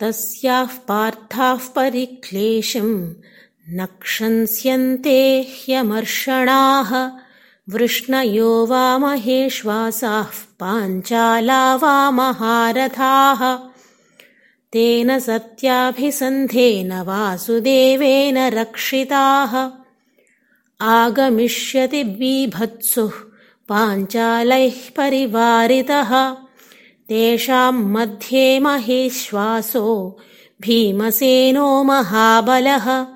तस्याः पार्थाः परिक्लेशम् नक्षंस्यन्ते ह्यमर्षणाः। वृष्णयो वा महेश्वासाः पाञ्चाला वा महारथाः। तेन सत्याभिसन्धेन वासुदेवेन रक्षिताः। आगमिष्यति बीभत्सुः पाञ्चालैः परिवारितः तेषाम् मध्ये महेश्वासो भीमसेनो महाबलः।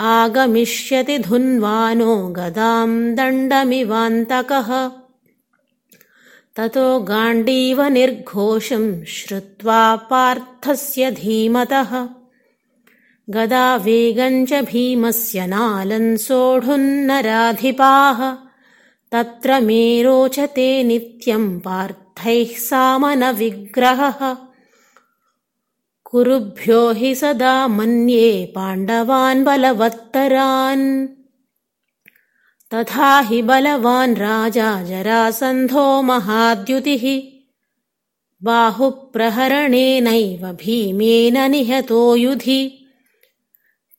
आगमिष्यति धुन्वानो गदाम् दण्डमिवान्तकः। ततो गाण्डीव निर्घोषम् श्रुत्वा पार्थस्य धीमतः। गदा वेगम् च भीमस्य नालन् सोढुन्नराधिपाः तत्र मे रोचते नित्यम् पार्थैः सामनविग्रहः। कुरुभ्यो हि सदा मन्ये पाण्डवान् बलवत्तरान्। तथा हि बलवान् राजा जरासन्धो महाद्युतिः। बाहुप्रहरणेनैव भीमेन निहतो युधि।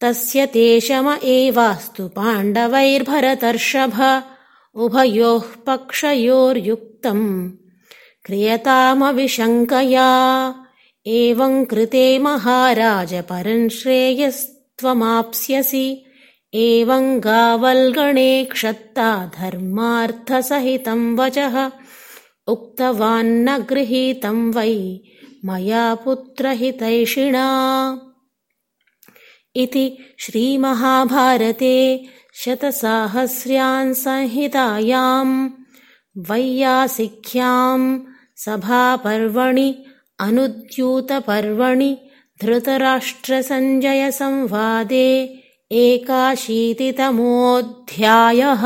तस्य तेषम एवास्तु पाण्डवैर्भरतर्षभ। उभयोः पक्षयोर्युक्तम् क्रियतामविशङ्कया। एवम् कृते महाराज परम् श्रेयस्त्वमाप्स्यसि एवम् गावल्गणे क्षत्ता धर्मार्थसहितम् वचः उक्तवान्न गृहीतम् वै मया पुत्रहितैषिणा। इति श्रीमहाभारते शतसाहस्र्याम् संहितायाम् वैयासिख्याम् सभापर्वणि अनुद्यूतपर्वणि धृतराष्ट्रसञ्जयसंवादे एकाशीतितमोऽध्यायः